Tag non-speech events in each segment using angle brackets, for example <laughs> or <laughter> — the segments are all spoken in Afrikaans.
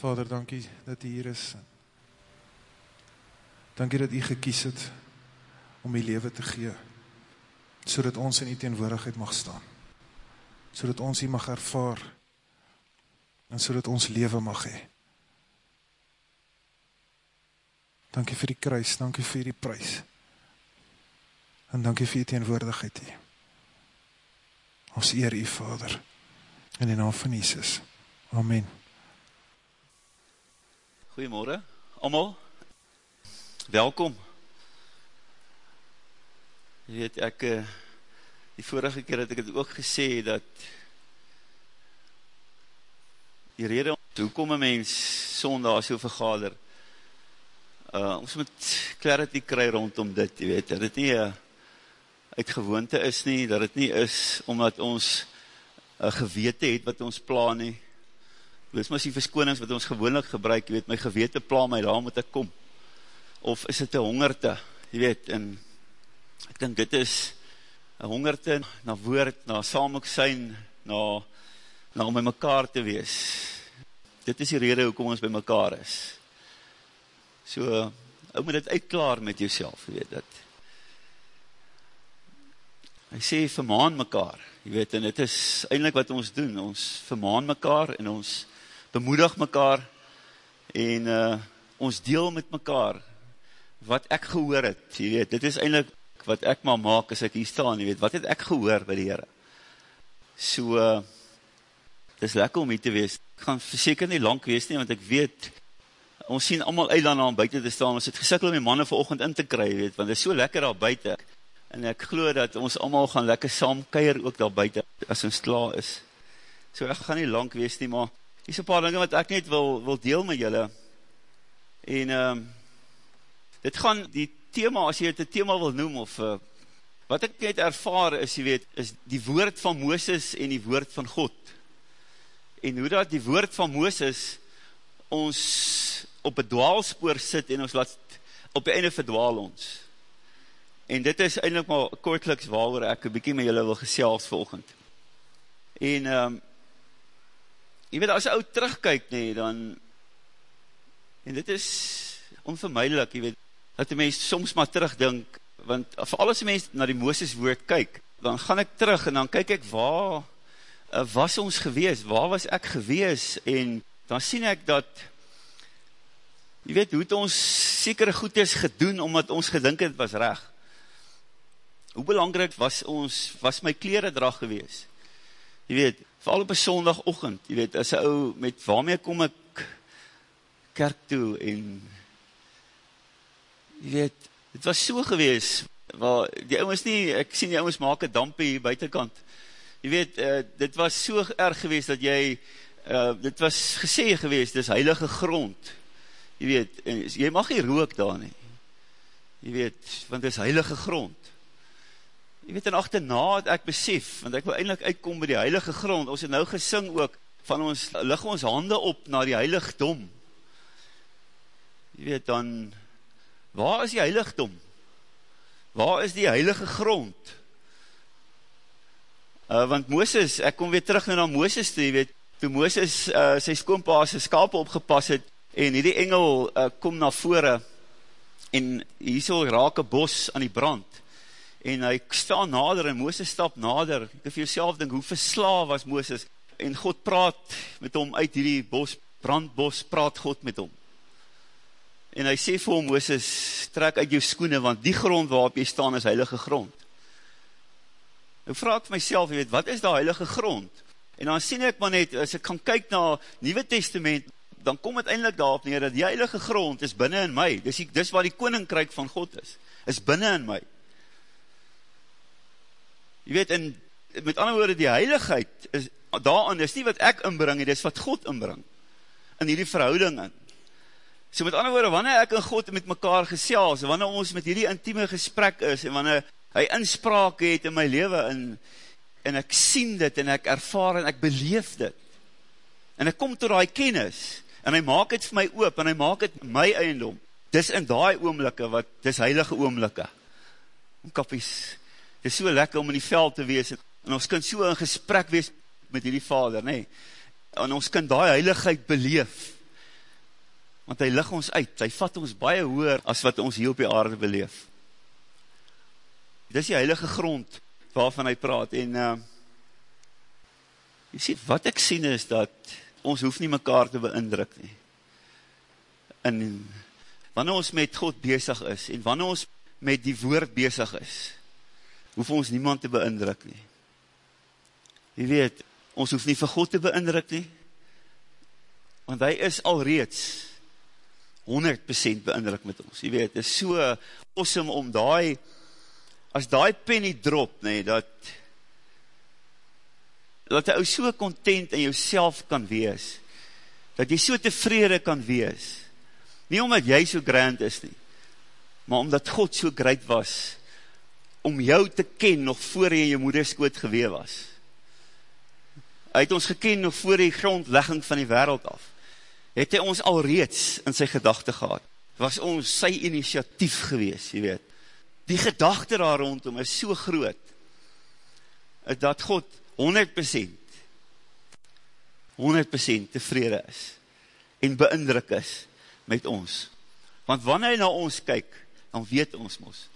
Vader, dankie dat U hier is. Dankie dat U gekies het om U lewe te gee, so dat ons in U teenwoordigheid mag staan, so dat ons U mag ervaar, en so dat ons lewe mag hee. Dankie vir die kruis, dankie vir die prijs, en dankie vir die teenwoordigheid hier. Ons eer u Vader, in die naam van Jesus. Amen. Goeiemorgen, allemaal. Welkom. Je weet, ek, eh, die vorige keer het ek het ook gesê, dat die rede, hoekom een mens sondag so vergader, uh, ons moet clarity kry rondom dit, jy weet, dat het nie uh, uit gewoonte is nie, dat het nie is omdat ons gewete het wat ons plan nie, dit is maar die verskonings wat ons gewoonlik gebruik, jy weet, my gewete plan my, daar moet ek kom, of is het een hongerte, jy weet, en ek dink dit is een hongerte na woord, na zijn, na, na om by mekaar te wees, dit is die rede hoekom ons by mekaar is, So, ou moet dit uitklaar met jouself, jy weet dat. Hy sê, vermaan mekaar, jy weet, en dit is eindelijk wat ons doen, ons vermaan mekaar, en ons bemoedig mekaar, en uh, ons deel met mekaar, wat ek gehoor het, jy weet, dit is eindelijk wat ek maar maak, as ek hier staan, jy weet, wat het ek gehoor by die Heere? So, uh, het is lekker om hier te wees, ek gaan verseker nie lang wees nie, want ek weet, ons sien allemaal uit daarna om buiten te staan, ons het gesikkel om die manne verochend in te kry, weet, want het is so lekker daar buiten, en ek geloof dat ons allemaal gaan lekker saam keier ook daar buiten, as ons klaar is. So ek gaan nie lang wees nie, maar hier is een paar dinge wat ek net wil, wil deel met julle, en um, dit gaan die thema, as jy het een thema wil noem, of uh, wat ek net ervaar is, jy weet, is die woord van Mooses en die woord van God, en hoe dat die woord van Mooses ons op een dwaalspoor sit en ons laat op die einde verdwaal ons. En dit is eindelijk maar kortliks waar ek een bykie met julle wil gesels volgend. En, um, jy weet, as jy oud terugkyk nie, dan, en dit is onvermijdelik, jy weet, dat die mens soms maar terugdink, want vir alles die mens na die Mooses woord kyk, dan gaan ek terug en dan kyk ek waar uh, was ons gewees, waar was ek gewees, en dan sien ek dat Jy weet, hoe het ons sekere goedes gedoen, omdat ons gedink het was reg? Hoe belangrijk was ons, was my kleredrag gewees? Jy weet, vooral op een sondagochtend, jy weet, as ou, met waarmee kom ek kerk toe, en jy weet, het was so gewees, waar die ouwens nie, ek sien die ouwens maak een dampie buitenkant, jy weet, uh, dit was so erg gewees, dat jy, uh, dit was gesê gewees, dit heilige grond, jy weet, jy mag nie rook daar nie, jy weet, want dit is heilige grond, jy weet, en achterna het ek besef, want ek wil eindelijk uitkom by die heilige grond, ons het nou gesing ook, van ons, lig ons hande op na die heiligdom, jy weet, dan, waar is die heiligdom? Waar is die heilige grond? Uh, want Mooses, ek kom weer terug na Mooses toe, jy weet, toe Mooses uh, sy skoonpa sy skape opgepas het, en die engel uh, kom na vore en hier so raak een bos aan die brand en hy staan nader en Mooses stap nader. Ek kan vir jouself denk hoe versla was Mooses en God praat met hom uit hierdie bos, brandbos praat God met hom. En hy sê vir hom Mooses trek uit jou skoene want die grond waarop jy staan is heilige grond. Ek vraag vir myself, jy weet, wat is die heilige grond? En dan sien ek maar net, as ek kan kyk na Nieuwe Testament dan kom het eindelijk daarop neer, dat die heilige grond is binnen in my, dis, die, dis waar die koninkryk van God is, is binnen in my. Je weet, en met ander woorde, die heiligheid, is, daarin is nie wat ek inbring, dis wat God inbring, in hierdie verhouding in. So met ander woorde, wanneer ek en God met mekaar gesels, wanneer ons met hierdie intieme gesprek is, en wanneer hy inspraak het in my leven, en, en ek sien dit, en ek ervaar, en ek beleef dit, en ek kom tot die kennis, en hy maak het vir my oop, en hy maak het my eiendom, dis in die oomlikke, wat, dis heilige oomlikke, kapies, dis so lekker om in die veld te wees, en ons kan so in gesprek wees, met die vader, nee, en ons kan die heiligheid beleef, Want hy lig ons uit, hy vat ons baie hoër as wat ons hier op die aarde beleef. Dit is die heilige grond waarvan hy praat en uh, jy sê, wat ek sien is dat ons hoef nie mekaar te beindruk nie. En wanneer ons met God bezig is en wanneer ons met die woord bezig is, hoef ons niemand te beindruk nie. Jy weet, ons hoef nie vir God te beindruk nie, want hy is alreeds 100% beindruk met ons. Jy weet, het is so awesome om die, as die penny drop, nee, dat, dat jy so content in jouself kan wees, dat jy so tevrede kan wees, nie omdat jy so grand is nie, maar omdat God so great was, om jou te ken, nog voor jy in jou moederskoot gewee was. Hy het ons geken nog voor die grondlegging van die wereld af. Het hy ons alreeds in sy gedachte gehad. Was ons sy initiatief gewees, jy weet. Die gedachte daar rondom is so groot, dat God 100%, 100% tevrede is, en beindruk is, met ons. Want wanneer hy na ons kyk, dan weet ons mos.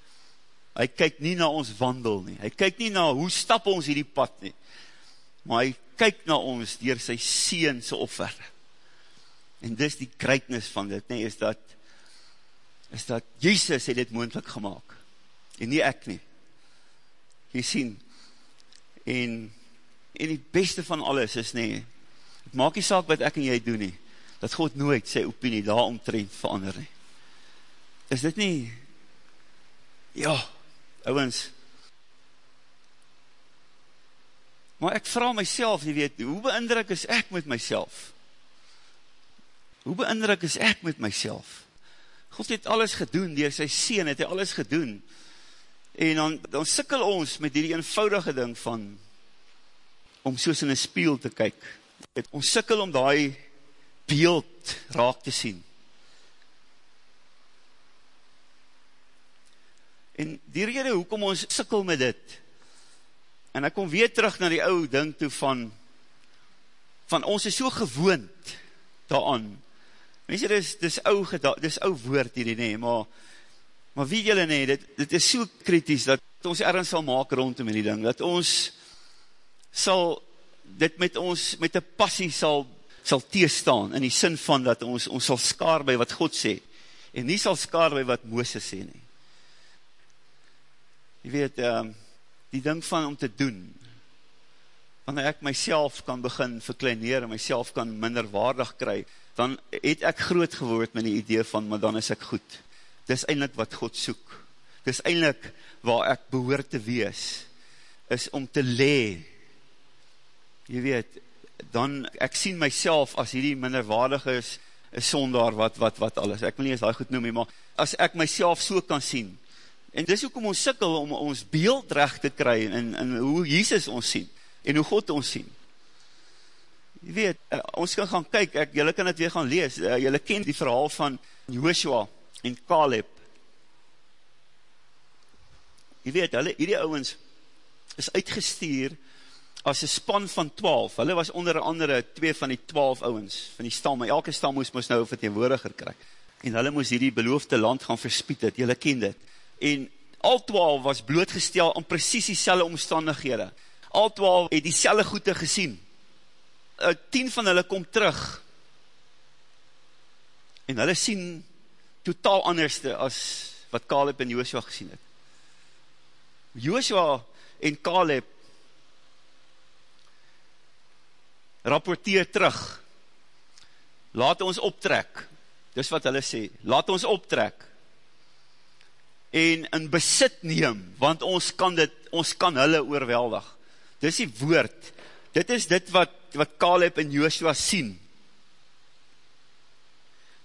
Hy kyk nie na ons wandel nie. Hy kyk nie na hoe stap ons hierdie pad nie. Maar hy kyk na ons dier sy seense offer. En dis die kruidnis van dit, nie, is dat, is dat Jesus het dit moendlik gemaakt. En nie ek nie. Jy sien, en, en die beste van alles is nie, het maak die saak wat ek en jy doen nie, dat God nooit sy opinie daaromtrend verander nie. Is dit nie, ja, ouwens, maar ek vraag myself, jy weet, hoe beindruk is ek met myself? Hoe beindruk is ek met myself? God het alles gedoen, dier sy sien het hy alles gedoen, en dan, dan sikkel ons met die eenvoudige ding van, om soos in een spiel te kyk, ons sikkel om die beeld raak te sien. En die rede hoekom ons sikkel met dit, en ek kom weer terug na die ou ding toe van, van ons is so gewoond daaraan, mense, dit is, dit is ou, dit is ou woord hierdie nie, maar, maar wie jylle nie, dit, dit is so kritisch, dat ons ergens sal maak rondom die ding, dat ons sal dit met ons, met die passie sal sal teestaan, in die sin van dat ons, ons sal skaar by wat God sê, en nie sal skaar by wat Mooses sê nie. Je weet, um, die ding van om te doen, wanneer ek myself kan begin verkleineer, en myself kan minder waardig kry, dan het ek groot geword met die idee van, maar dan is ek goed. Dis eindelijk wat God soek. Dis eindelijk waar ek behoor te wees, is om te lee. Je weet, dan, ek sien myself as hierdie minderwaardige is, is sondaar wat, wat, wat alles, ek wil nie eens daai goed noem, maar as ek myself so kan sien, en dis ook om ons sikkel, om ons beeld recht te kry, en, en hoe Jesus ons sien, en hoe God ons sien, jy weet, uh, ons kan gaan kyk, ek, jylle kan het weer gaan lees, uh, jylle ken die verhaal van Joshua en Caleb, jy weet, hulle, hierdie ouwens, is uitgestuur, as een span van 12, hulle was onder andere twee van die 12 ouwens, van die stam, maar elke stam moes, moes nou verteenwoordiger kry, en hulle moes hierdie beloofde land gaan verspied het, julle ken dit, en al 12 was blootgestel om precies die selle omstandighede, al 12 het die selle goede gesien, 10 van hulle kom terug, en hulle sien totaal anderste as wat Caleb en Joshua gesien het. Joshua en Caleb rapporteer terug, laat ons optrek, dis wat hulle sê, laat ons optrek, en in besit neem, want ons kan dit, ons kan hulle oorweldig, dis die woord, dit is dit wat, wat Caleb en Joshua sien,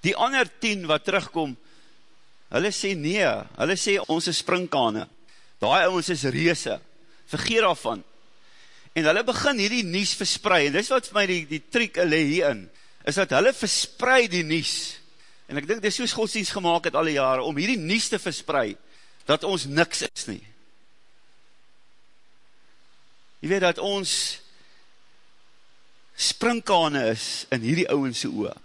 die ander tien wat terugkom, hulle sê nee, hulle sê ons is springkane, daai ons is reese, vergeer af van, en hulle begin hierdie nies versprei, en dis wat vir my die, die triek hulle hierin, is dat hulle versprei die nies, en ek dink dit is soos godsdienst gemaakt het alle jare, om hierdie nies te versprei, dat ons niks is nie. Jy weet dat ons springkane is in hierdie ouwense oor.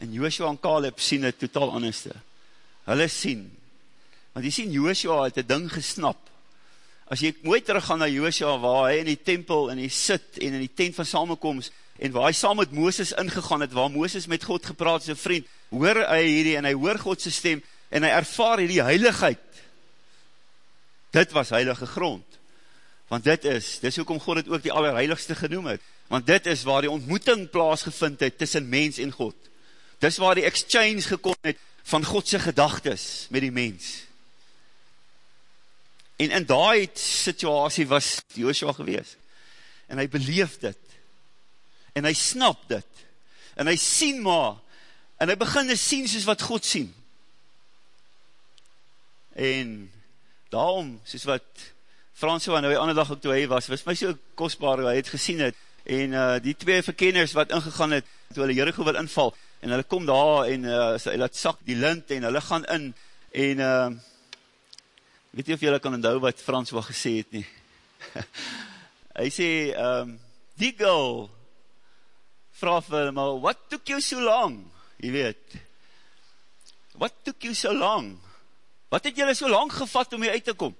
En Joshua en Caleb sien het totaal anderste. Hulle sien. Want jy sien, Joshua het die ding gesnap. As jy mooi teruggaan na Joshua, waar hy in die tempel, en hy sit, en in die tent van samenkomst, en waar hy saam met Mooses ingegaan het, waar Mooses met God gepraat, sy vriend, hoor hy hierdie, en hy hoor Godse stem, en hy ervaar hierdie heiligheid. Dit was heilige grond. Want dit is, dis hoekom God het ook die allerheiligste genoem het, want dit is waar die ontmoeting plaasgevind het, tussen mens en God. Dis waar die exchange gekom het, van Godse gedagtes, met die mens. En in die situasie was Joshua gewees, en hy beleef dit, en hy snap dit, en hy sien maar, en hy begin te sien soos wat God sien. En daarom, soos wat François nou die ander dag ook toe hy was, was my so kostbaar, hy het gesien het, en uh, die twee verkenners wat ingegaan het, toe hulle Jericho wil inval, en hulle kom daar, en uh, hy laat sak die lint, en hulle gaan in, en uh, weet jy of julle kan onthou wat François gesê het nie, <laughs> hy sê, um, die girl, vraag vir hulle, maar what took you so long, jy weet, what took you so long, wat het julle so lang gevat om hier uit te kom,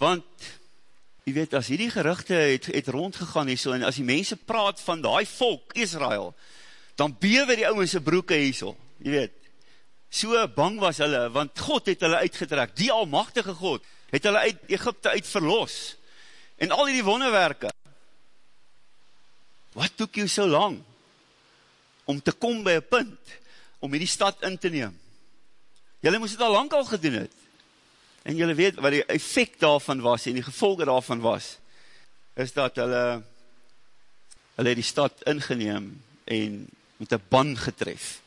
want, jy weet, as hierdie geruchte het, het rondgegaan hier so, en as die mense praat van die volk, Israel, dan bewe die ouwense broeke hier so, jy weet, so bang was hulle, want God het hulle uitgetrek, die almachtige God, het hulle uit Egypte uit verlos, en al die wonderwerke, wat toek jou so lang, om te kom by een punt, om die stad in te neem, jylle moest het al lang al gedoen het, en jylle weet wat die effect daarvan was, en die gevolge daarvan was, is dat hulle, hulle die stad ingeneem, en met een ban getref,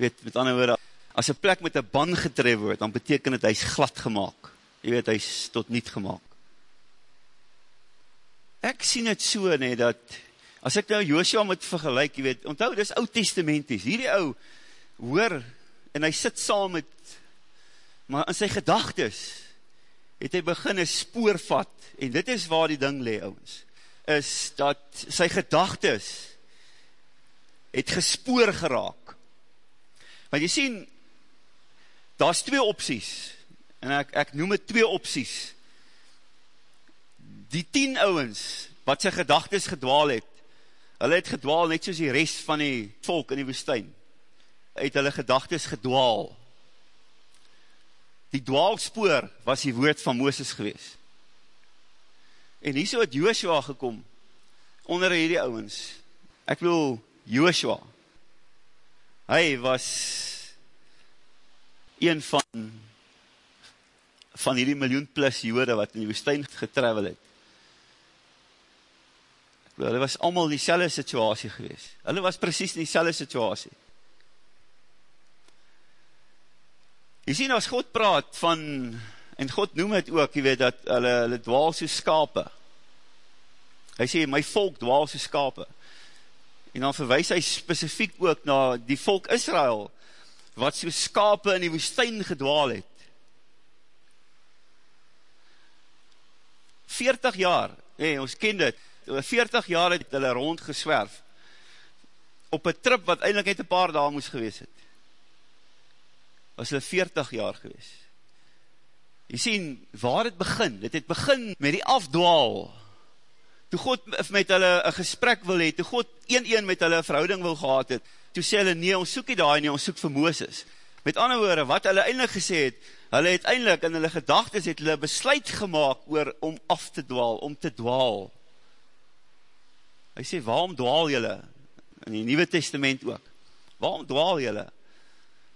weet, met ander woorde, as een plek met een ban getref word, dan beteken het, hy is glad gemaakt, jy weet, hy is tot niet gemaakt, ek sien het so, nee, dat, as ek nou Joshua moet vergelijk, jy weet, onthou, dit is oud testamenties, hierdie ou, hoor, en hy sit saam met, maar in sy gedagtes, het hy begin een spoor vat, en dit is waar die ding lee, ouwens, is dat sy gedagtes, het gespoor geraak, want jy sien, daar is twee opties, en ek, ek noem het twee opties, die tien ouwens, wat sy gedagtes gedwaal het, hulle het gedwaal net soos die rest van die volk in die woestijn, het hulle gedagtes gedwaal. Die dwaalspoor was die woord van Mooses gewees. En hier so het Joshua gekom, onder hierdie ouwens, ek bedoel, Joshua, hy was een van van hierdie miljoen plus jode wat in die woestijn getravel het hulle was allemaal in die selle situasie gewees. Hulle was precies in die selle situasie. Jy sien, as God praat van, en God noem het ook, jy weet, dat hulle, hulle dwaal so skape. Hy sê, my volk dwaal so skape. En dan verwijs hy specifiek ook na die volk Israel, wat so skape in die woestijn gedwaal het. 40 jaar, hey, ons ken dit, 40 jaar het hulle rondgeswerf, op een trip wat eindelijk net een paar dagen moes gewees het, was hulle 40 jaar gewees. Jy sien, waar het begin? Het het begin met die afdwaal, toe God met hulle een gesprek wil hee, toe God een-een met hulle verhouding wil gehad het, toe sê hulle, nee, ons soek nie daar nie, ons soek vir Mooses. Met ander woorde, wat hulle eindelijk gesê het, hulle het eindelijk in hulle gedagtes het hulle besluit gemaakt oor om af te dwaal, om te dwaal. Hy sê, waarom dwaal jylle? In die Nieuwe Testament ook. Waarom dwaal jylle?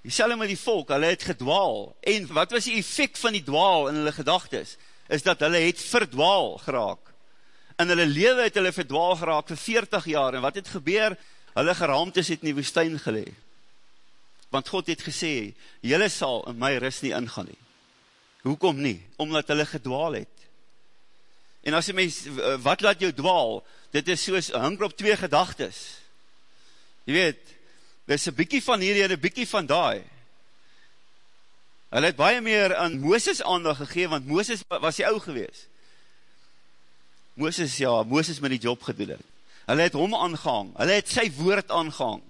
Die sê met die volk, hulle het gedwaal. En wat was die effect van die dwaal in hulle gedagtes? Is dat hulle het verdwaal geraak. In hulle lewe het hulle verdwaal geraak vir 40 jaar. En wat het gebeur? Hulle geraamtes het in die woestijn gelee. Want God het gesê, jylle sal in my ris nie ingaan nie. Hoekom nie? Omdat hulle gedwaal het. En as jy mens, wat laat jou dwaal? dit is soos, hang op twee gedagtes. Je weet, dit is een bykie van hierdie en een bykie van daai. Hulle het baie meer aan Mooses aandag gegeen, want Mooses was die ou gewees. Mooses, ja, Mooses met die job gedoen het. Hulle het hom aangehang, hulle het sy woord aangehang.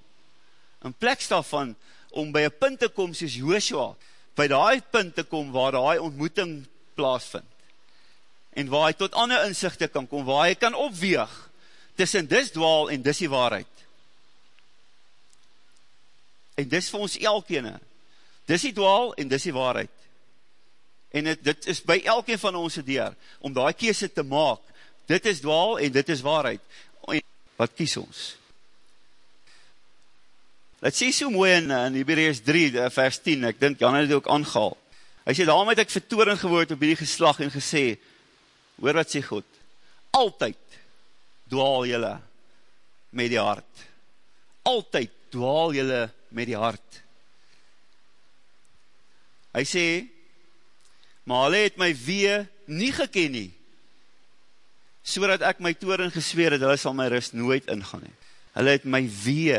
In plek daarvan, om by een punt te kom soos Joshua, by die punt te kom waar die ontmoeting plaasvind. En waar hy tot ander inzichte kan kom, waar hy kan opweeg, tussen dis dwaal en dis die waarheid. En dis vir ons elkene, dis die dwaal en dis die waarheid. En het, dit is by elkeen van ons deur, om die kese te maak, dit is dwaal en dit is waarheid. En wat kies ons? Dit sê so mooi in, in Hebreus 3 eh, vers 10, ek dink Jan het dit ook aangehaal. Hy sê, daarom het ek vertoring gewoord op die geslag en gesê, hoor wat sê God, altyd dwaal jylle met die hart. Altyd dwaal jylle met die hart. Hy sê, maar hulle het my wee nie geken nie, so dat ek my toren gesweer het, hulle sal my rust nooit ingaan nie. Hulle het my wee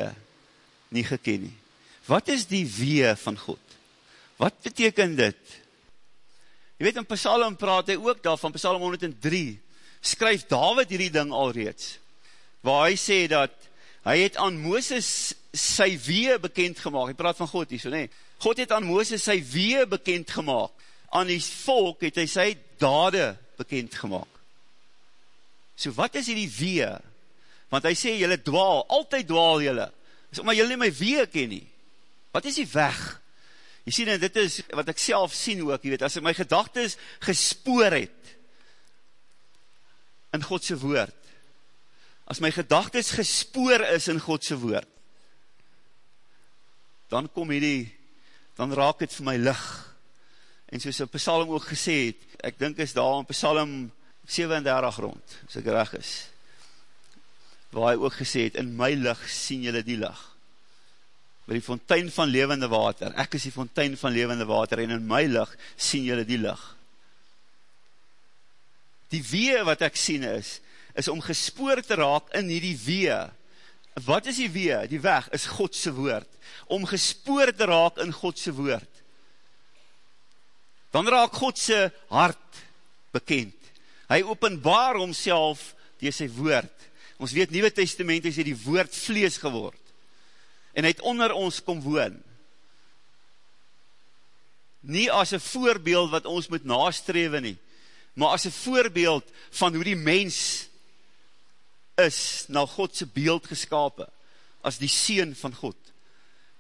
nie geken nie. Wat is die wee van God? Wat beteken dit? Jy weet, in Psalm praat hy ook daarvan, Psalm 103, skryf David hierdie ding alreeds, waar hy sê dat hy het aan Mooses sy wee bekend gemaakt, hy praat van God hier so, nee, God het aan Mooses sy wee bekend gemaakt, aan die volk het hy sy dade bekend gemaakt. So wat is hierdie wee? Want hy sê, jylle dwaal, altyd dwaal jylle, is omdat jylle nie my wee ken nie. Wat is die weg? Jy sien, en dit is wat ek self sien ook, jy weet, as ek my gedagtes gespoor het, in Godse woord, as my gedagtes gespoor is in Godse woord, dan kom hierdie, dan raak het vir my lig, en soos op Psalm ook gesê het, ek dink is daar in Psalm 37 rond, as ek reg is, waar hy ook gesê het, in my lig sien jylle die lig, by die fontein van levende water, ek is die fontein van levende water, en in my lig sien jylle die lig. Die wee wat ek sien is, is om gespoor te raak in die wee. Wat is die wee? Die weg is Godse woord. Om gespoor te raak in Godse woord. Dan raak Godse hart bekend. Hy openbaar homself door sy woord. Ons weet, Nieuwe Testament is die woord vlees geword en het onder ons kom woon. Nie as een voorbeeld wat ons moet nastrewe nie, maar as een voorbeeld van hoe die mens is na Godse beeld geskapen, as die Seen van God,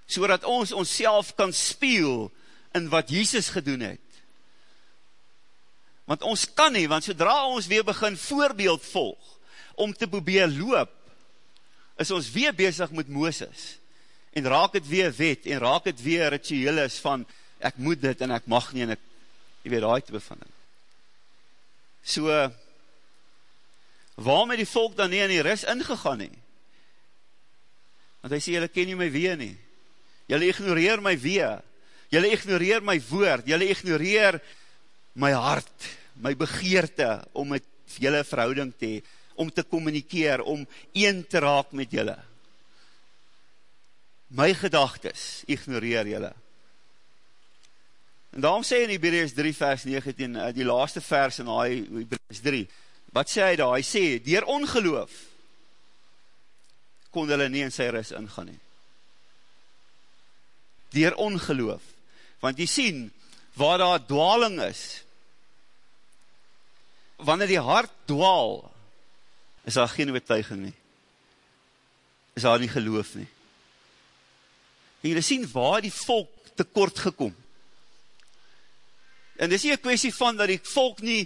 so dat ons ons kan spiel in wat Jesus gedoen het. Want ons kan nie, want sodra ons weer begin voorbeeld volg, om te probeer loop, is ons weer bezig met Mooses en raak het weer wet, en raak het weer ritueel is van, ek moet dit, en ek mag nie, en ek, jy weet, raai te bevinding. So, waarom het die volk dan nie in die ris ingegaan nie? Want hy sê, jylle ken nie my wee nie, jylle ignoreer my wee, jylle ignoreer my woord, jylle ignoreer my hart, my begeerte, om met jylle verhouding te hee, om te communikeer, om een te raak met jylle my gedagtes ignoreer jylle. En daarom sê in Hebreus 3 vers 19, eh, die laaste vers in Hebreus 3, wat sê hy daar? Hy sê, dier ongeloof, kon hulle nie in sy ris ingaan nie. Dier ongeloof. Want jy sien, waar daar dwaling is, wanneer die hart dwaal, is daar geen oortuiging nie. Is daar nie geloof nie. En julle sien waar die volk tekort gekom. En dis nie een kwestie van dat die volk nie,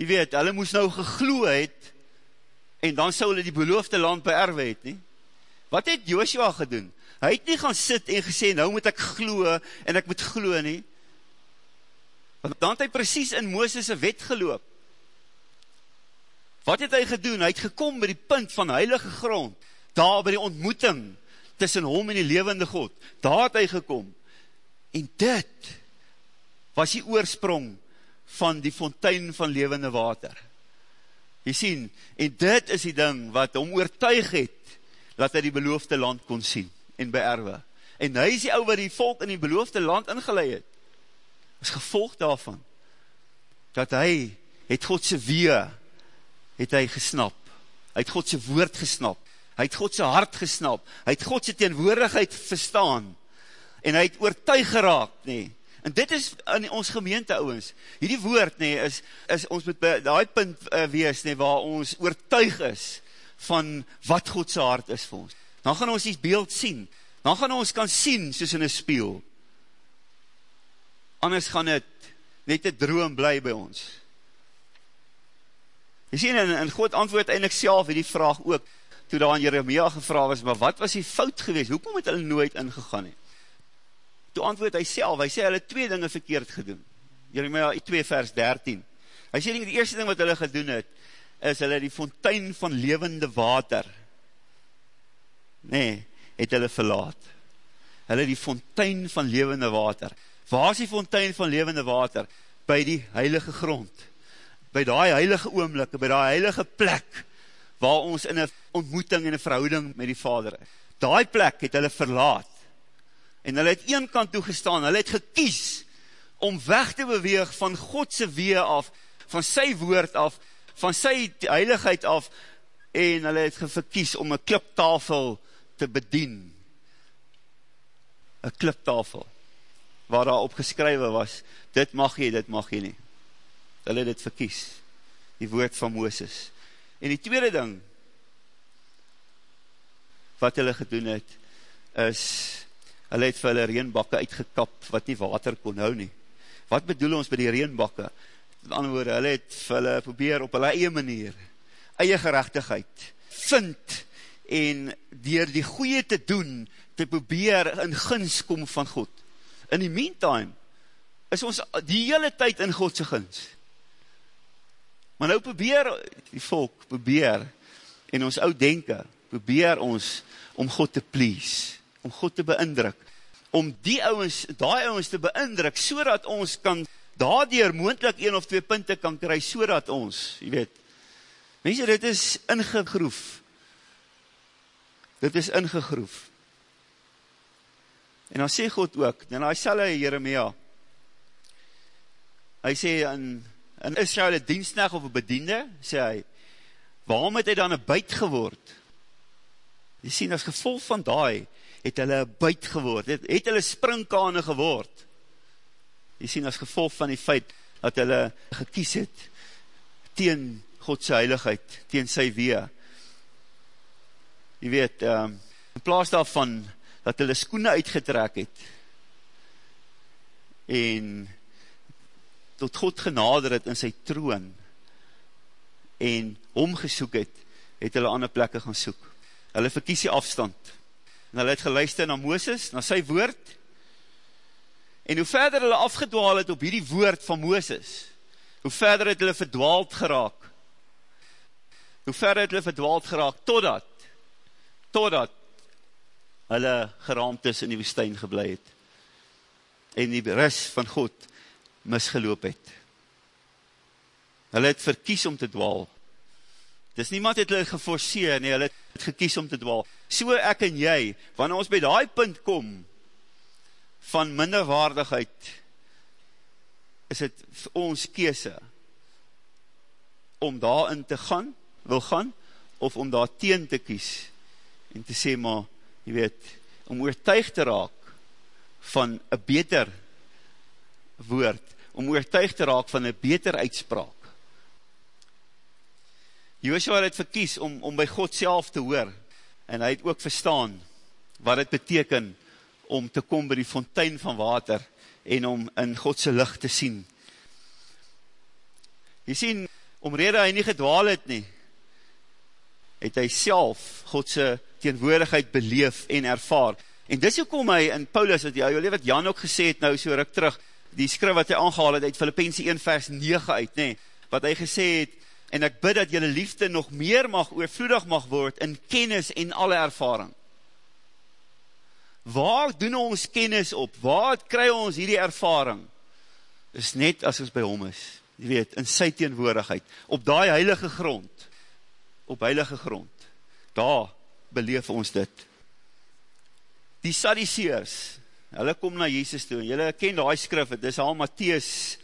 jy weet, hulle moes nou gegloe het, en dan sou hulle die beloofde land beerwe het nie. Wat het Joshua gedoen? Hy het nie gaan sit en gesê, nou moet ek gloe, en ek moet gloe nie. Want dan het hy precies in Mooses' wet geloop. Wat het hy gedoen? Hy het gekom by die punt van heilige grond, daar by die ontmoeting, tussen hom en die levende God, daar het hy gekom, en dit was die oorsprong van die fontein van levende water. Jy sien, en dit is die ding wat hom oortuig het, dat hy die beloofde land kon sien, en beerwe. En hy is die ou wat die volk in die beloofde land ingeleid het, as gevolg daarvan, dat hy het Godse wee, het hy gesnap, hy het Godse woord gesnap, Hy het God sy hart gesnap. Hy het God sy teenwoordigheid verstaan. En hy het oortuig geraak, nee. En dit is in ons gemeente, ouwens. Hierdie woord, nee, is, is ons moet by die punt uh, wees, nee, waar ons oortuig is van wat God sy hart is vir ons. Dan gaan ons die beeld sien. Dan gaan ons kan sien, soos in een spiel. Anders gaan het net een droom bly by ons. Jy sien, en, en God antwoord eindelijk self die vraag ook, toe daar aan Jeremia gevra was, maar wat was die fout geweest, hoekom het hulle nooit ingegaan het? Toe antwoord hy self, hy sê hulle twee dinge verkeerd gedoen. Jeremia 2 vers 13. Hy sê die eerste ding wat hulle gedoen het, is hulle die fontein van levende water, nee, het hulle verlaat. Hulle die fontein van levende water. Waar is die fontein van levende water? By die heilige grond. By die heilige oomlikke, by die heilige plek, waar ons in een ontmoeting en een verhouding met die vader is. Die plek het hulle verlaat. En hulle het een kant toegestaan, hulle het gekies om weg te beweeg van Godse wee af, van sy woord af, van sy heiligheid af, en hulle het verkies om een kliptafel te bedien. Een kliptafel, waar daar opgeskrywe was, dit mag jy, dit mag jy nie. Hulle het het verkies, die woord van Mooses. En die tweede ding, wat hulle gedoen het, is, hulle het vir hulle reenbakke uitgekap, wat nie water kon hou nie. Wat bedoel ons by die reenbakke? Met ander woorde, hulle het vir hulle probeer op hulle eie manier, eie gerechtigheid, vind, en dier die goeie te doen, te probeer in gins kom van God. In die meantime, is ons die hele tyd in Godse gins. Maar nou probeer die volk, probeer, en ons oud denken, probeer ons om God te please, om God te beindruk, om die ouwens, die ouwens te beindruk, so ons kan daardoor moendlik een of twee punte kan kry, so ons, jy weet, mense, dit is ingegroef, dit is ingegroef, en dan sê God ook, en hy sê Jeremia, hy sê in, in Israel een dienstnag of een bediende, sê hy, waarom het hy dan een buit geword? Jy sien, as gevolg van daai, het hulle buit geword, het, het hulle springkane geword. Jy sien, as gevolg van die feit, dat hulle gekies het, teen Godse heiligheid, teen sy wee. Jy weet, um, in plaas daarvan, dat hulle skoene uitgetrek het, en tot God genader het in sy troon, en omgesoek het, het hulle ander plekke gaan soek. Hulle verkies die afstand, en hulle het geluister na Mooses, na sy woord, en hoe verder hulle afgedwaal het op hierdie woord van Mooses, hoe verder het hulle verdwaald geraak, hoe verder het hulle verdwaald geraak, totdat, totdat hulle geraamd is in die woestijn geblei het, en die rest van God misgeloop het. Hulle het verkies om te dwaal. Dis niemand het hulle geforseer, nie, hulle het gekies om te dwaal so ek en jy, wanneer ons by die punt kom, van minderwaardigheid, is het ons kese, om daarin te gaan, wil gaan, of om daar teen te kies, en te sê maar, jy weet, om oortuig te raak, van een beter woord, om oortuig te raak van een beter uitspraak. Joshua het verkies om, om by God self te hoor, en hy het ook verstaan wat het beteken om te kom by die fontein van water en om in Godse licht te sien. Jy sien, omrede hy nie gedwaal het nie, het hy self Godse teenwoordigheid beleef en ervaar. En dis ook om hy in Paulus, wat, ja, wat Jan ook gesê het nou so ruk terug, die skrif wat hy aangehaal het uit Filippense 1 vers 9 uit, nee, wat hy gesê het, en ek bid dat jylle liefde nog meer mag oorvloedig mag word in kennis en alle ervaring. Waar doen ons kennis op? Waar kry ons hierdie ervaring? Is net as ons by hom is, jy weet, in sy teenwoordigheid, op die heilige grond, op heilige grond, daar beleef ons dit. Die Sadduceers, hulle kom na Jesus toe, en jylle ken die skrif, het is al Matthies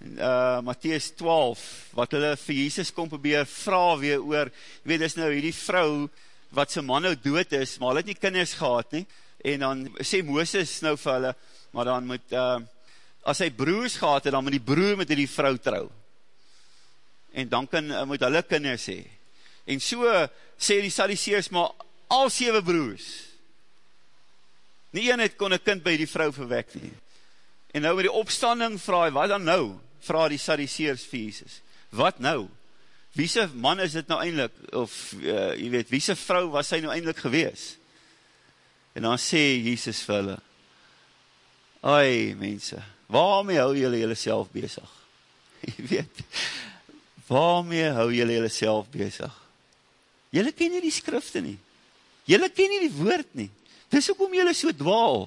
uh, Matthäus 12, wat hulle vir Jesus kom probeer vraag weer oor, jy weet, is nou hierdie vrou, wat sy man nou dood is, maar hulle het nie kinders gehad nie, en dan sê Mooses nou vir hulle, maar dan moet, uh, as hy broers gehad het, dan moet die broer met die vrou trou, en dan kan, uh, moet hulle kinders hê, en so sê die Sadduceers, maar al sewe broers, nie een het kon een kind by die vrou verwek nie, en nou met die opstanding vraag, wat dan nou, vraag die Sadduceers vir Jesus, wat nou, wie se man is dit nou eindelijk, of uh, jy weet, wie se vrou was sy nou eindelijk gewees? En dan sê Jesus vir hulle, Ai mense, waarmee hou julle julle self bezig? <laughs> Jy weet, waarmee hou julle julle self bezig? Julle ken nie die skrifte nie. Julle ken nie die woord nie. Dis ook om julle so dwaal.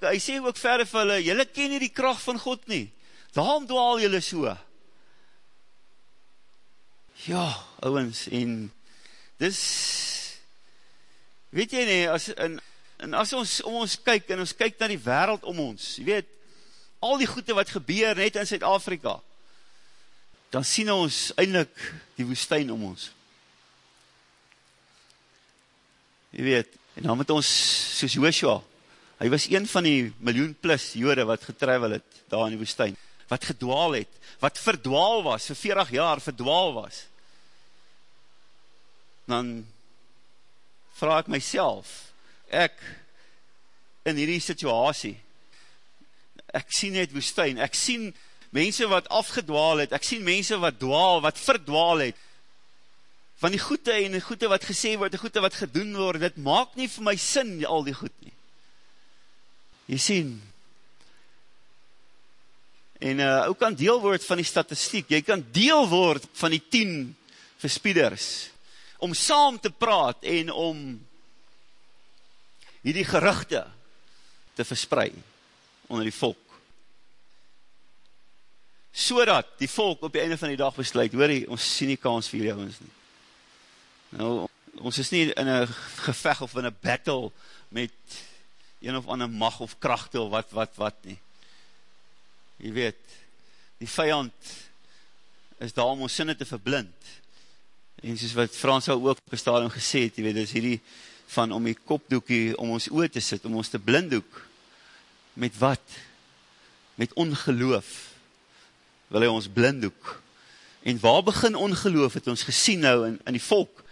Hy sê ook verder vir hulle, julle ken nie die kracht van God nie. Daarom dwaal julle so. Ja, ouwens, en dis, weet jy nie, as, en, en as ons om ons kyk, en ons kyk na die wereld om ons, jy weet, al die goede wat gebeur net in Zuid-Afrika, dan sien ons eindelijk die woestijn om ons. Jy weet, en dan met ons, soos Joshua, hy was een van die miljoen plus jode wat getravel het, daar in die woestijn, wat gedwaal het, wat verdwaal was, vir 40 jaar verdwaal was, dan vraag ek myself, ek, in hierdie situasie, ek sien net woestijn, ek sien mense wat afgedwaal het, ek sien mense wat dwaal, wat verdwaal het, van die goede en die goede wat gesê word, die goede wat gedoen word, dit maak nie vir my sin, al die goed nie. Jy sien, en uh, ook kan deel word van die statistiek, jy kan deel word van die 10 verspieders, om saam te praat en om hierdie geruchte te versprei onder die volk. So dat die volk op die einde van die dag besluit, hoor die, ons sien nie kans vir jou ons nie. Nou, ons is nie in een geveg of in een battle met een of ander mag of kracht of wat, wat, wat nie. Je weet, die vijand is daar om ons sinne te verblind. En soos wat Frans al ook op die stadium gesê het, jy weet, is hierdie van om die kopdoekie om ons oor te sit, om ons te blinddoek. Met wat? Met ongeloof wil hy ons blinddoek. En waar begin ongeloof, het ons gesien nou in, in die volk.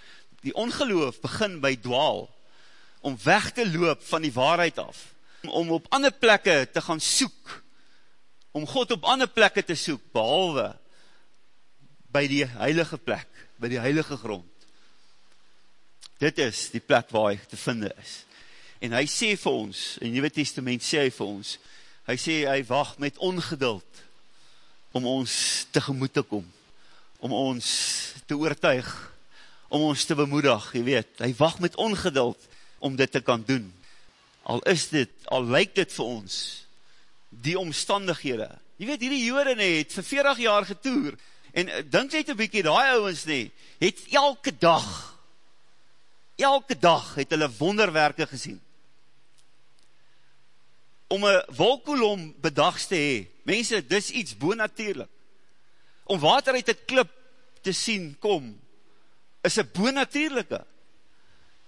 Die ongeloof begin by dwaal, om weg te loop van die waarheid af, om op ander plekke te gaan soek, om God op ander plekke te soek, behalwe by die heilige plek by die heilige grond. Dit is die plek waar hy te vinde is. En hy sê vir ons, in Nieuwe Testament sê hy vir ons, hy sê hy wacht met ongeduld om ons tegemoet te kom, om ons te oortuig, om ons te bemoedig, jy weet, hy wacht met ongeduld om dit te kan doen. Al is dit, al lyk dit vir ons, die omstandighede, jy weet, hierdie jode het vir 40 jaar getoer, En eh, dink net 'n bietjie daai ouens nê, het elke dag elke dag het hulle wonderwerke gesien. Om 'n wolkkolom bedags te hê. Mense, dis iets bonatuurlik. Om water uit 'n klip te sien kom is 'n bonatuurlike.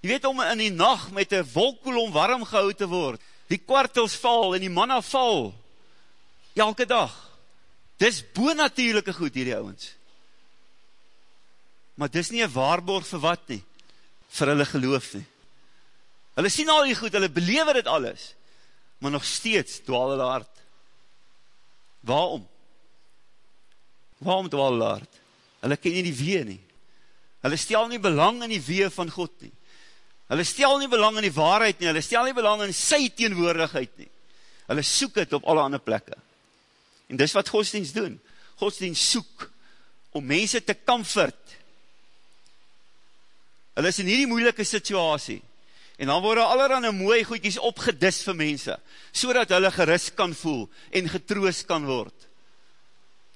Jy weet om in die nag met 'n wolkkolom warm gehou te word. Die kwartels val en die manna val elke dag. Dis boonatuurlijke goed hierdie ouwens. Maar dis nie een waarborg vir wat nie, vir hulle geloof nie. Hulle sien al die goed, hulle belewe dit alles, maar nog steeds dwaal hulle hart. Waarom? Waarom dwaal hulle hart? Hulle ken nie die wee nie. Hulle stel nie belang in die wee van God nie. Hulle stel nie belang in die waarheid nie, hulle stel nie belang in sy teenwoordigheid nie. Hulle soek het op alle ander plekke. En dis wat godsdienst doen. Godsdienst soek om mense te comfort. Hulle is in hierdie moeilike situasie. En dan word allerhande mooi goedjies opgedis vir mense, so dat hulle gerust kan voel en getroos kan word.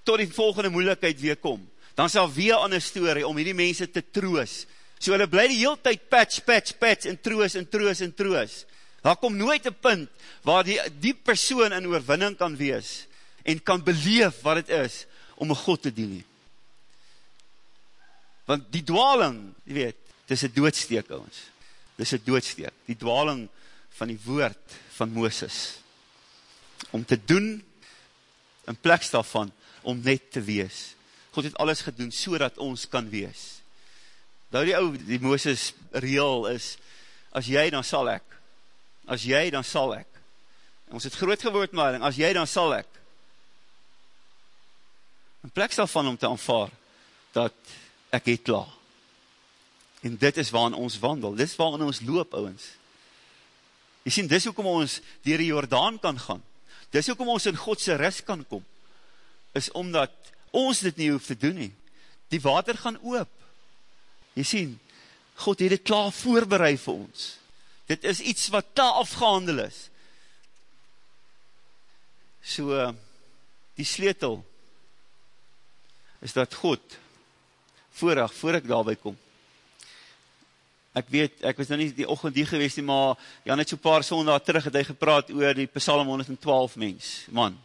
Tot die volgende moeilikheid weer kom. Dan sal weer aan een story om hierdie mense te troos. So hulle bly die heel tyd patch, patch, patch en troos en troos en troos. Daar kom nooit een punt waar die, die persoon in oorwinning kan wees en kan beleef wat het is om een God te dien. Want die dwaling, jy weet, Dit is een doodsteek, ons. Dit is een doodsteek. Die dwaling van die woord van Mooses. Om te doen, in plek daarvan, om net te wees. God het alles gedoen, so dat ons kan wees. Nou die ou, die Mooses reel is, as jy, dan sal ek. As jy, dan sal ek. Ons het groot gewoord, maar, as jy, dan sal ek. In plek daarvan om te aanvaar, dat ek het klaar. En dit is waarin ons wandel, dit is waarin ons loop, ouwens. Jy sien, dis hoekom ons dier die Jordaan kan gaan. Dis hoekom ons in Godse ris kan kom. Is omdat ons dit nie hoef te doen nie. Die water gaan oop. Jy sien, God het dit klaar voorbereid vir ons. Dit is iets wat klaar afgehandel is. So, die sleutel is dat God voorag, voor ek daarby kom, ek weet, ek was nou nie die ochend die geweest nie, maar ja, net so paar sondag terug het hy gepraat oor die Psalm 112 mens, man,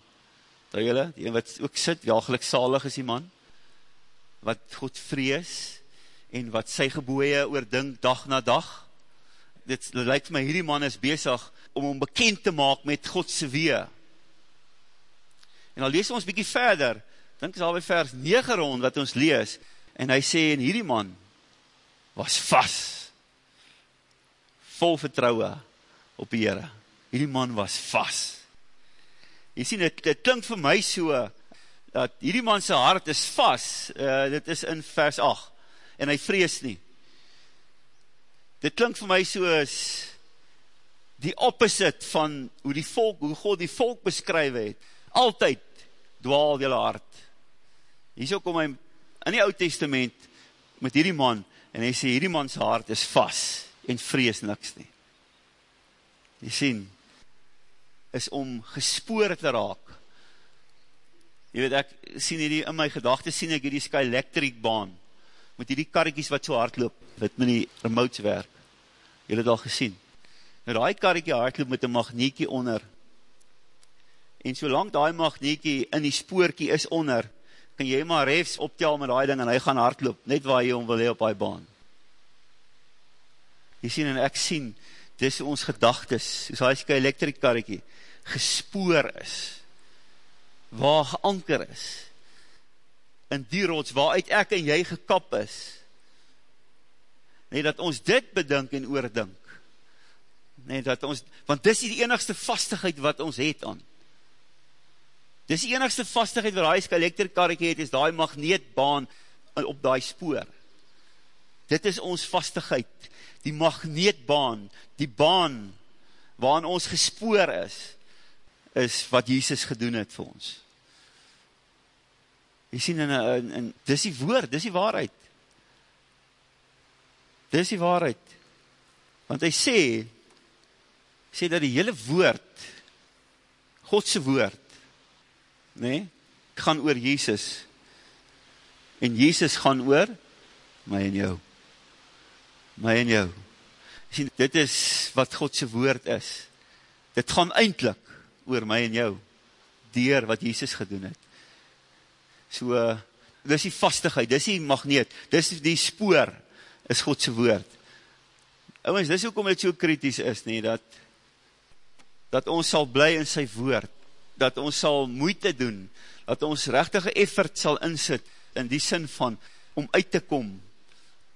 daar jylle, die een wat ook sit, ja, gelukzalig is die man, wat God vrees, en wat sy geboeie oordink dag na dag, dit, lyk vir my, hierdie man is bezig om hom bekend te maak met Godse wee, en dan lees ons bykie verder, dink is alweer vers 9 rond wat ons lees, en hy sê, en hierdie man was vast, vol vertrouwe op die Heere. Hierdie man was vast. Jy sien, het, het klink vir my so, dat hierdie man sy hart is vast, uh, dit is in vers 8, en hy vrees nie. Dit klink vir my so as die opposite van hoe die volk, hoe God die volk beskryf het, altyd dwaal jylle hart. Hier so kom hy in die oud testament met hierdie man, en hy sê, hierdie man sy hart is vast, en vrees niks nie. Jy sien, is om gespoor te raak. Jy weet, ek sien hierdie, in my gedachte sien ek hierdie sky electric baan, met hierdie karrekies wat so hard loop, wat met die remotes werk. Jy het al gesien. Nou die karrekie hard loop met een magneekie onder, en solang die magneekie in die spoorkie is onder, kan jy maar refs optel met die ding, en hy gaan hard loop, net waar jy om wil hee op die baan. Jy sien en ek sien, dis ons gedagtes, soos hy sê elektrik karrekie, gespoor is, waar geanker is, in die rots, waaruit ek en jy gekap is, nee, dat ons dit bedink en oordink, nee, dat ons, want dis die enigste vastigheid wat ons het aan, dis die enigste vastigheid wat hy sê elektrik karrekie het, is die magneetbaan op die spoor, dit is ons vastigheid, die magneetbaan, die baan waarin ons gespoor is, is wat Jesus gedoen het vir ons. Jy sien, in, in, in, dis die woord, dis die waarheid. Dis die waarheid. Want hy sê, sê dat die hele woord, Godse woord, nee, gaan oor Jesus. En Jesus gaan oor my en jou my en jou. Sien, dit is wat Godse woord is. Dit gaan eindelijk oor my en jou, dier wat Jesus gedoen het. So, dis die vastigheid, dis die magneet, dis die spoor, is Godse woord. Ouwens, dis ook om dit so kritisch is, nie, dat, dat ons sal bly in sy woord, dat ons sal moeite doen, dat ons rechtige effort sal insit, in die sin van, om uit te kom,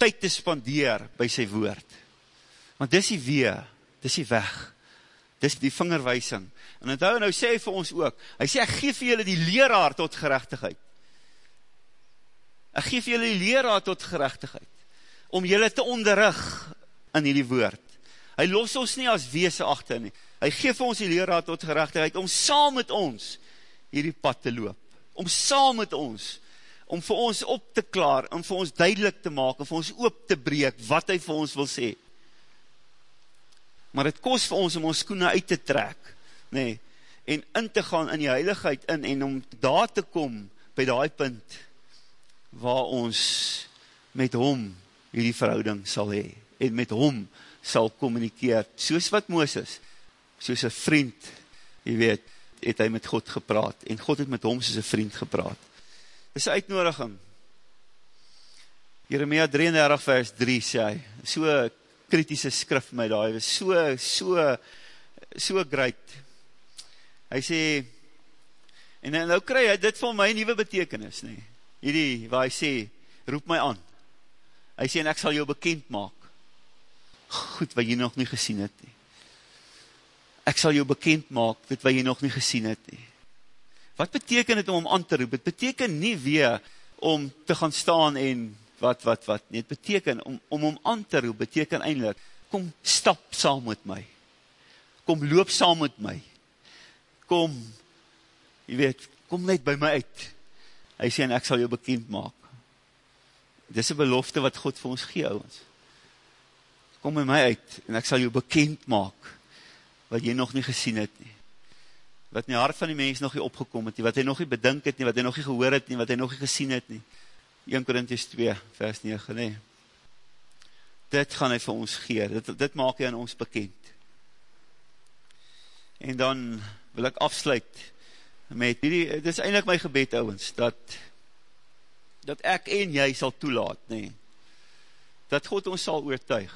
tyd te spandeer by sy woord. Want dis die wee, dis die weg, dis die vingerwijsing. En onthou nou sê hy vir ons ook, hy sê ek geef vir julle die leraar tot gerechtigheid. Ek geef julle die leraar tot gerechtigheid, om julle te onderrig in die woord. Hy los ons nie as wees achter nie. Hy geef ons die leraar tot gerechtigheid, om saam met ons hierdie pad te loop. Om saam met ons om vir ons op te klaar, om vir ons duidelik te maak, om vir ons oop te breek, wat hy vir ons wil sê. Maar het kost vir ons om ons skoene uit te trek, nee, en in te gaan in die heiligheid in, en om daar te kom, by die punt, waar ons met hom hierdie verhouding sal hee, en met hom sal communikeer, soos wat Mooses, soos een vriend, jy weet, het hy met God gepraat, en God het met hom soos een vriend gepraat. Dis een uitnodiging. Jeremia 33 vers 3 sê hy, so kritiese skrif my daai, so, so, so great. Hy sê, en nou kry hy dit vir my nieuwe betekenis, nie. Hierdie, waar hy sê, roep my aan. Hy sê, en ek sal jou bekend maak. Goed, wat jy nog nie gesien het nie. Ek sal jou bekend maak, dit wat jy nog nie gesien het nie. Wat beteken het om hom aan te roep? Het beteken nie weer om te gaan staan en wat, wat, wat. Nee, het beteken, om, om hom aan te roep, beteken eindelijk, kom stap saam met my. Kom loop saam met my. Kom, jy weet, kom net by my uit. Hy sê, en ek sal jou bekend maak. Dis een belofte wat God vir ons gee, ons. Kom by my uit, en ek sal jou bekend maak, wat jy nog nie gesien het nie. Wat in die hart van die mens nog nie opgekom het nie, wat hy nog nie bedink het nie, wat hy nog nie gehoor het nie, wat hy nog nie gesien het nie. 1 Korinties 2 vers 9, nee. Dit gaan hy vir ons gee, dit, dit maak hy aan ons bekend. En dan wil ek afsluit met hierdie, dit is eindelijk my gebed ouwens, dat, dat ek en jy sal toelaat, nee. Dat God ons sal oortuig.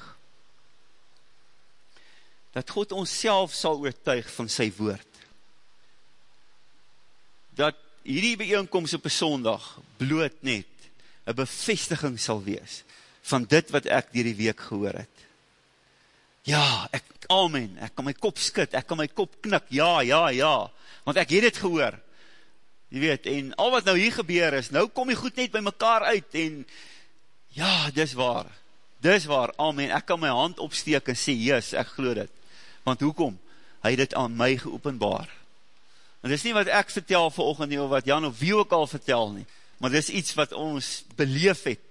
Dat God ons self sal oortuig van sy woord. Dat hierdie bijeenkomst op een sondag bloot net een bevestiging sal wees van dit wat ek dier die week gehoor het. Ja, ek, amen, ek kan my kop skit, ek kan my kop knik, ja, ja, ja, want ek het het gehoor, jy weet, en al wat nou hier gebeur is, nou kom jy goed net by mekaar uit, en ja, dis waar, dis waar, amen, ek kan my hand opsteek en sê, yes, ek glo dit, want hoekom? Hy het dit aan my geopenbaar, en dis nie wat ek vertel vir oogend nie, of wat Jan of wie ook al vertel nie, maar dis iets wat ons beleef het,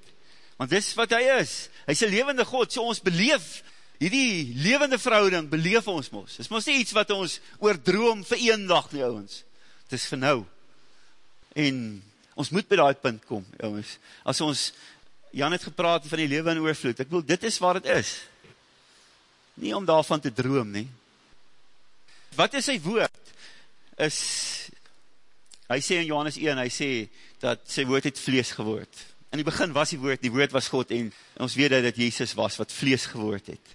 want dis wat hy is, hy is een levende God, so ons beleef, hierdie levende verhouding, beleef ons mos, dis mos nie iets wat ons oordroom vir een dag nie, ouwens, dis vir nou, en ons moet by die punt kom, ouwens, as ons, Jan het gepraat van die leven in oorvloed, ek wil, dit is waar het is, nie om daarvan te droom nie, wat is sy woord, is, hy sê in Johannes 1, hy sê, dat sy woord het vlees geword. In die begin was die woord, die woord was God, en ons weet dat Jezus was, wat vlees geword het.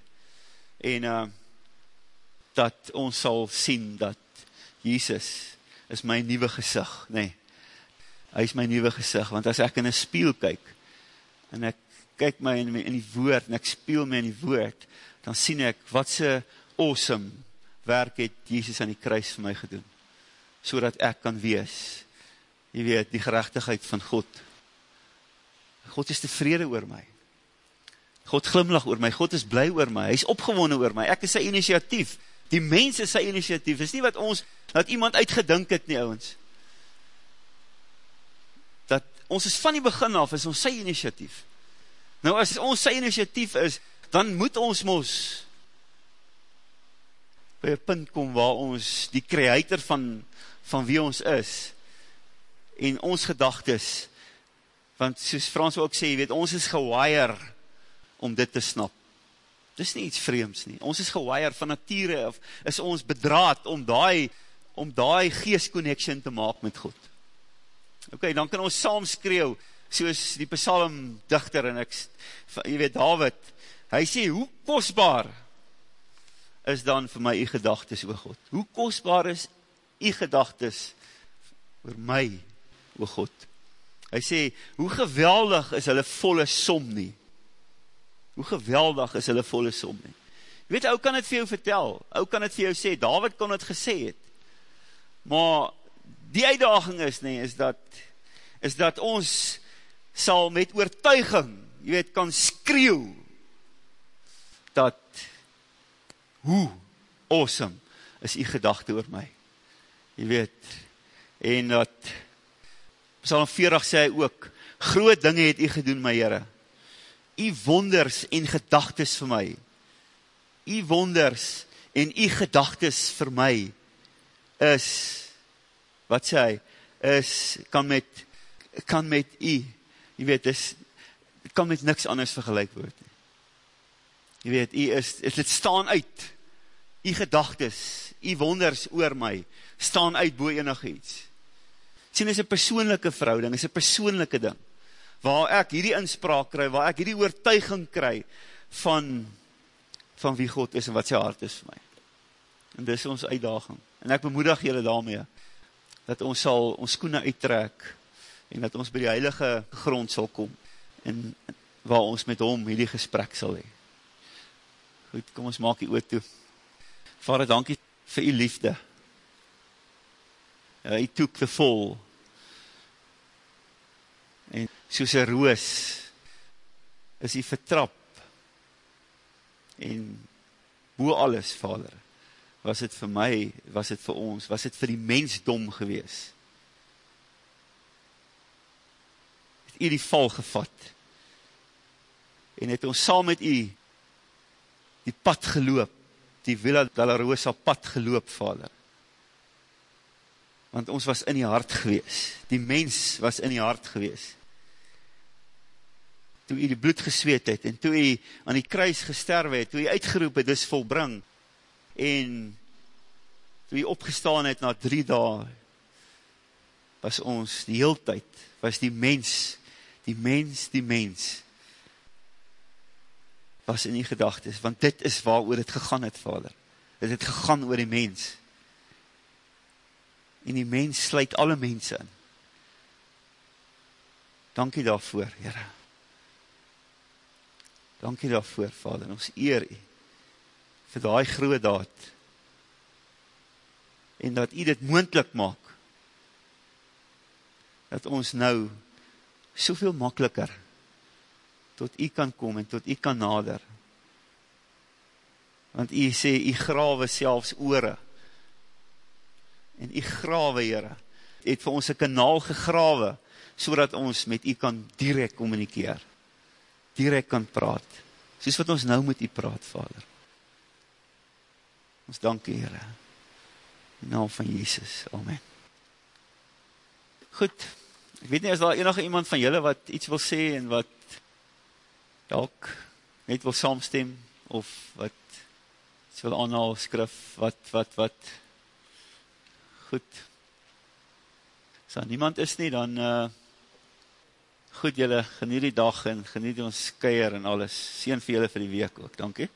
En uh, dat ons sal sien, dat Jezus is my nieuwe gezicht, nee, hy is my nieuwe gezicht, want as ek in een spiel kyk, en ek kyk my in, in die woord, en ek spiel my in die woord, dan sien ek, wat sy awesome werk het Jezus aan die kruis vir my gedoen, so dat ek kan wees, jy weet, die gerechtigheid van God. God is tevrede oor my. God glimlach oor my, God is bly oor my, hy is opgewonnen oor my, ek is sy initiatief, die mens is sy initiatief, is nie wat ons, dat iemand uitgedink het nie, ouwens. Dat ons is van die begin af, is ons sy initiatief. Nou, as ons sy initiatief is, dan moet ons mos by een punt kom waar ons die creator van, van wie ons is, en ons gedagtes, want soos Frans ook sê, weet, ons is gewaier om dit te snap. Dit is nie iets vreemds nie. Ons is gewaier van nature, of is ons bedraad om die, om die geest-connection te maak met God. Ok, dan kan ons saam skreeuw, soos die psalmdichter, en ek, jy weet, David, hy sê, hoe kostbaar is dan vir my die gedagtes oor God? Hoe kostbaar is die gedagtes oor my o God. Hy sê, hoe geweldig is hulle volle som nie? Hoe geweldig is hulle volle som nie? Jy weet, ou kan het vir jou vertel, ou kan het vir jou sê, David kon het gesê het, maar die uitdaging is nie, is dat, is dat ons sal met oortuiging, jy weet, kan skreeuw, dat, hoe awesome is die gedachte oor my, jy weet, en dat, Psalm 40 sê hy ook, groot dinge het u gedoen, my Heere. U wonders en gedagtes vir my. U wonders en u gedagtes vir my is, wat sê hy, is, kan met, kan met u, jy weet, is, kan met niks anders vergelijk word. Jy weet, u is, het staan uit, u gedagtes, u wonders oor my, staan uit boe enig iets sien, is een persoonlijke verhouding, is een persoonlijke ding, waar ek hierdie inspraak kry, waar ek hierdie oortuiging kry van, van wie God is en wat sy hart is vir my. En dis ons uitdaging. En ek bemoedig julle daarmee, dat ons sal ons skoene uittrek, en dat ons by die heilige grond sal kom, en waar ons met hom hierdie gesprek sal hee. Goed, kom ons maak die oot toe. Vader, dankie vir die liefde. Ja, hy toek the fall. En soos een roos is hy vertrap. En boe alles, Vader, was het vir my, was het vir ons, was het vir die mensdom gewees. Het hy die val gevat. En het ons saam met hy die pad geloop, die Villa Dalarosa pad geloop, Vader. Want ons was in die hart gewees, die mens was in die hart gewees. Toe hy die bloed gesweet het, en toe hy aan die kruis gesterwe het, toe hy uitgeroep het, dis volbring, en toe hy opgestaan het na drie dae, was ons die heel tyd, was die mens, die mens, die mens, was in die gedagtes, want dit is waar oor het gegaan het, vader. Het het gegaan oor die mens. En die mens sluit alle mense in. Dankie daarvoor, Heere. Dankie daarvoor, vader, ons eer u, vir die groot daad, en dat u dit moendlik maak, dat ons nou soveel makkeliker tot u kan kom en tot u kan nader. Want u sê, u grawe selfs oore. En u grawe, Heere, het vir ons een kanaal gegrawe, so ons met u kan direct communikeer. Direct kan praat. Soos wat ons nou met u praat, Vader. Ons dank u, Heere. In naam van Jesus. Amen. Goed. Ek weet nie, is daar enige iemand van julle wat iets wil sê en wat dalk net wil saamstem of wat wil aanhaal skrif wat wat wat goed. As daar niemand is nie dan uh, goed julle geniet die dag en geniet ons kuier en alles. Seën vir julle vir die week ook. Dankie